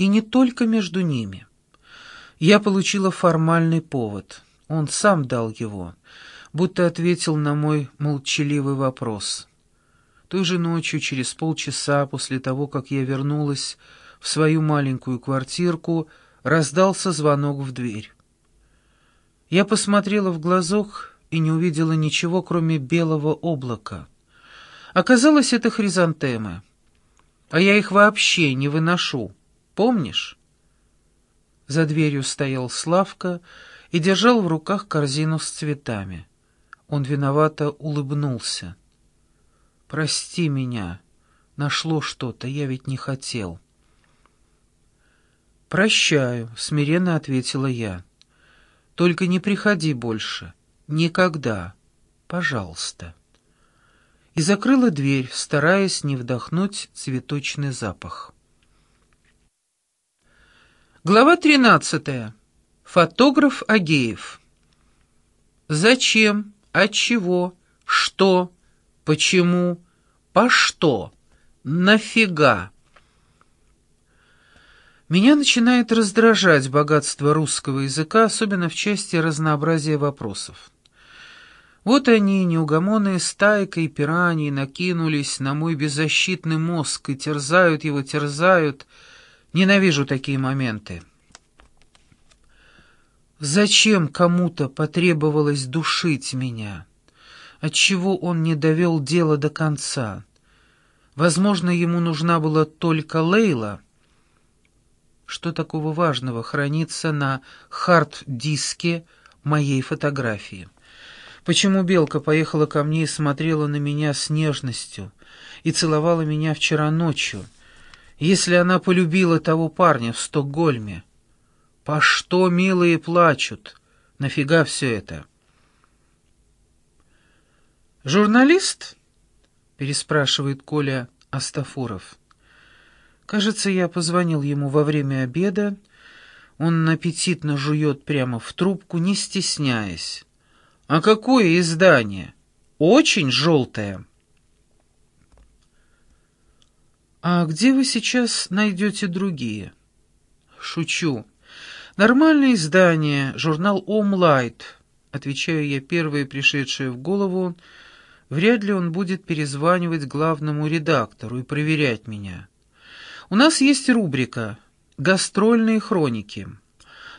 И не только между ними. Я получила формальный повод. Он сам дал его, будто ответил на мой молчаливый вопрос. Той же ночью, через полчаса после того, как я вернулась в свою маленькую квартирку, раздался звонок в дверь. Я посмотрела в глазок и не увидела ничего, кроме белого облака. Оказалось, это хризантемы. А я их вообще не выношу. Помнишь? За дверью стоял Славка и держал в руках корзину с цветами. Он виновато улыбнулся. «Прости меня. Нашло что-то, я ведь не хотел». «Прощаю», — смиренно ответила я. «Только не приходи больше. Никогда. Пожалуйста». И закрыла дверь, стараясь не вдохнуть цветочный запах. Глава тринадцатая. Фотограф Агеев. Зачем? Отчего? Что? Почему? По что? Нафига? Меня начинает раздражать богатство русского языка, особенно в части разнообразия вопросов. Вот они, неугомонные стайкой пираний, накинулись на мой беззащитный мозг и терзают его, терзают. Ненавижу такие моменты. Зачем кому-то потребовалось душить меня? Отчего он не довел дело до конца? Возможно, ему нужна была только Лейла. Что такого важного хранится на хард-диске моей фотографии? Почему Белка поехала ко мне и смотрела на меня с нежностью и целовала меня вчера ночью, если она полюбила того парня в Стокгольме? По что милые плачут? Нафига все это? «Журналист?» — переспрашивает Коля Астафуров. «Кажется, я позвонил ему во время обеда. Он аппетитно жует прямо в трубку, не стесняясь. А какое издание? Очень желтое». «А где вы сейчас найдете другие?» «Шучу. Нормальное издание, журнал «Омлайт», — отвечаю я первое пришедшее в голову, — Вряд ли он будет перезванивать главному редактору и проверять меня. У нас есть рубрика «Гастрольные хроники».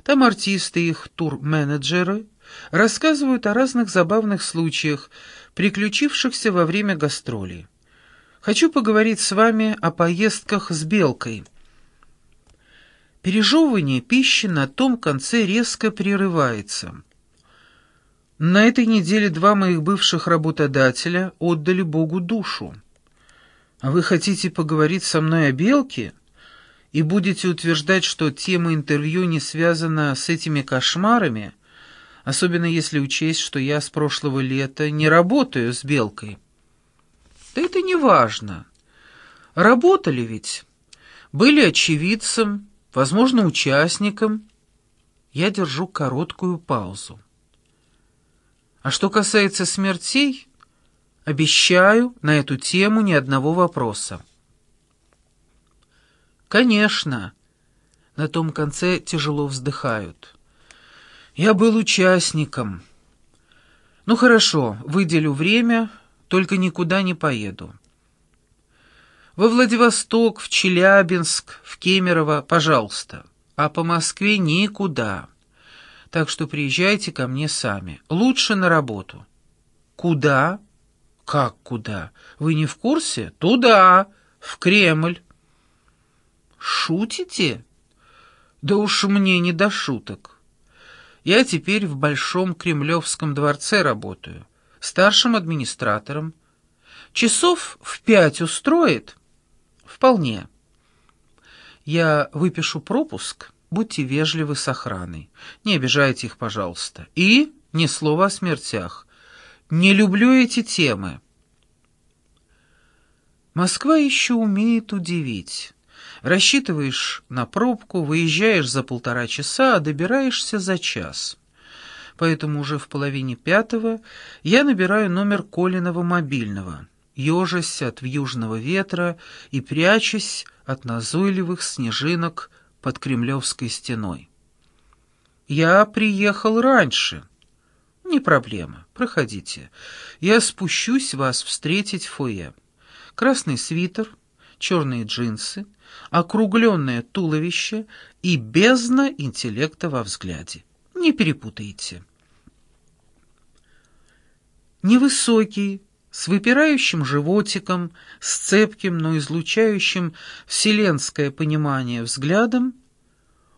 Там артисты и их тур-менеджеры рассказывают о разных забавных случаях, приключившихся во время гастролей. Хочу поговорить с вами о поездках с Белкой. Пережевывание пищи на том конце резко прерывается. На этой неделе два моих бывших работодателя отдали Богу душу. А вы хотите поговорить со мной о белке? И будете утверждать, что тема интервью не связана с этими кошмарами, особенно если учесть, что я с прошлого лета не работаю с белкой? Да это не важно. Работали ведь. Были очевидцем, возможно, участником. Я держу короткую паузу. А что касается смертей, обещаю на эту тему ни одного вопроса. Конечно, на том конце тяжело вздыхают. Я был участником. Ну хорошо, выделю время, только никуда не поеду. Во Владивосток, в Челябинск, в Кемерово, пожалуйста, а по Москве никуда так что приезжайте ко мне сами. Лучше на работу». «Куда?» «Как куда? Вы не в курсе?» «Туда, в Кремль». «Шутите?» «Да уж мне не до шуток. Я теперь в Большом Кремлевском дворце работаю, старшим администратором. Часов в пять устроит?» «Вполне. Я выпишу пропуск» Будьте вежливы с охраной. Не обижайте их, пожалуйста. И ни слова о смертях. Не люблю эти темы. Москва еще умеет удивить. Рассчитываешь на пробку, выезжаешь за полтора часа, а добираешься за час. Поэтому уже в половине пятого я набираю номер Колиного мобильного, ежась от вьюжного ветра и прячась от назойливых снежинок под Кремлевской стеной. «Я приехал раньше». «Не проблема. Проходите. Я спущусь вас встретить в фойе. Красный свитер, черные джинсы, округленное туловище и бездна интеллекта во взгляде. Не перепутайте». Невысокий, с выпирающим животиком, с цепким, но излучающим вселенское понимание взглядом,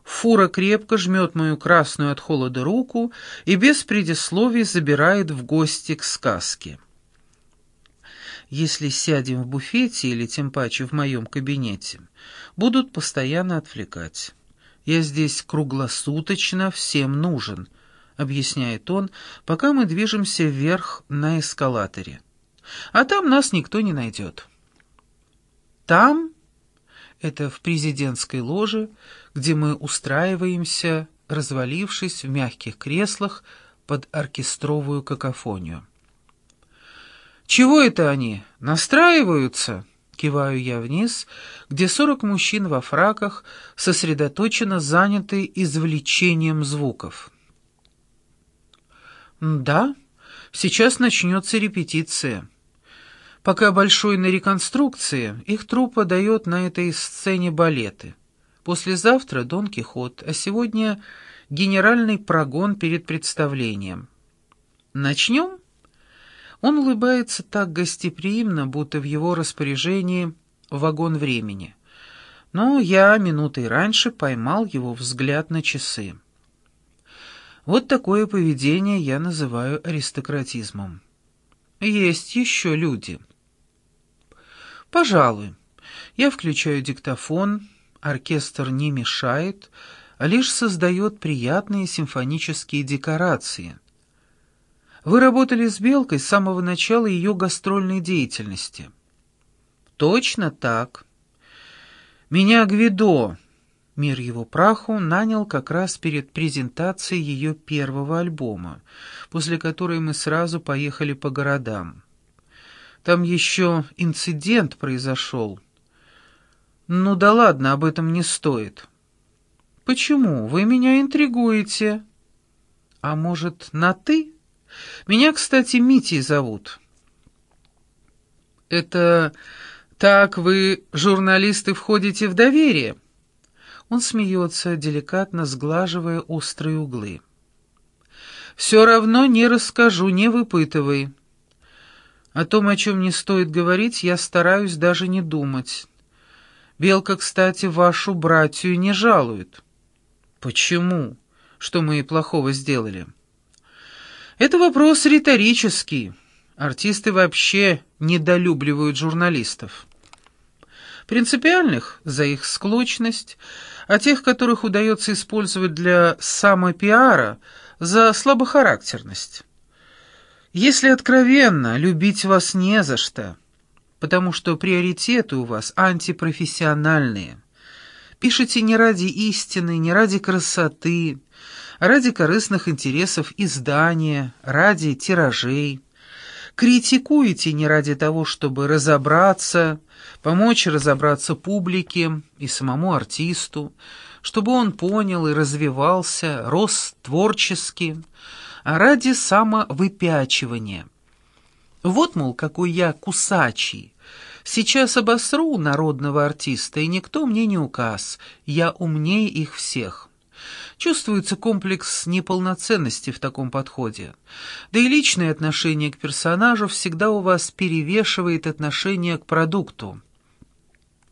Фура крепко жмет мою красную от холода руку и без предисловий забирает в гости к сказке. Если сядем в буфете или тем паче в моем кабинете, будут постоянно отвлекать. Я здесь круглосуточно всем нужен, объясняет он, пока мы движемся вверх на эскалаторе а там нас никто не найдет. Там, это в президентской ложе, где мы устраиваемся, развалившись в мягких креслах под оркестровую какофонию. «Чего это они? Настраиваются?» Киваю я вниз, где сорок мужчин во фраках сосредоточенно заняты извлечением звуков. «Да, сейчас начнется репетиция». Пока Большой на реконструкции, их труппа дает на этой сцене балеты. Послезавтра Дон Кихот, а сегодня генеральный прогон перед представлением. Начнем? Он улыбается так гостеприимно, будто в его распоряжении вагон времени. Но я минутой раньше поймал его взгляд на часы. Вот такое поведение я называю аристократизмом. Есть еще люди — «Пожалуй. Я включаю диктофон, оркестр не мешает, а лишь создает приятные симфонические декорации. Вы работали с Белкой с самого начала ее гастрольной деятельности». «Точно так. Меня Гвидо, мир его праху, нанял как раз перед презентацией ее первого альбома, после которой мы сразу поехали по городам. Там еще инцидент произошел. Ну да ладно, об этом не стоит. Почему? Вы меня интригуете. А может, на «ты»? Меня, кстати, Митей зовут. Это так вы, журналисты, входите в доверие? Он смеется, деликатно сглаживая острые углы. «Все равно не расскажу, не выпытывай. О том, о чем не стоит говорить, я стараюсь даже не думать. Белка, кстати, вашу братью не жалует. Почему? Что мы и плохого сделали? Это вопрос риторический. Артисты вообще недолюбливают журналистов. Принципиальных за их склочность, а тех, которых удается использовать для самопиара, за слабохарактерность. Если откровенно, любить вас не за что, потому что приоритеты у вас антипрофессиональные. Пишите не ради истины, не ради красоты, а ради корыстных интересов издания, ради тиражей. Критикуете не ради того, чтобы разобраться, помочь разобраться публике и самому артисту, чтобы он понял и развивался, рос творчески, а ради самовыпячивания. Вот, мол, какой я кусачий. Сейчас обосру народного артиста, и никто мне не указ. Я умнее их всех. Чувствуется комплекс неполноценности в таком подходе. Да и личное отношение к персонажу всегда у вас перевешивает отношение к продукту.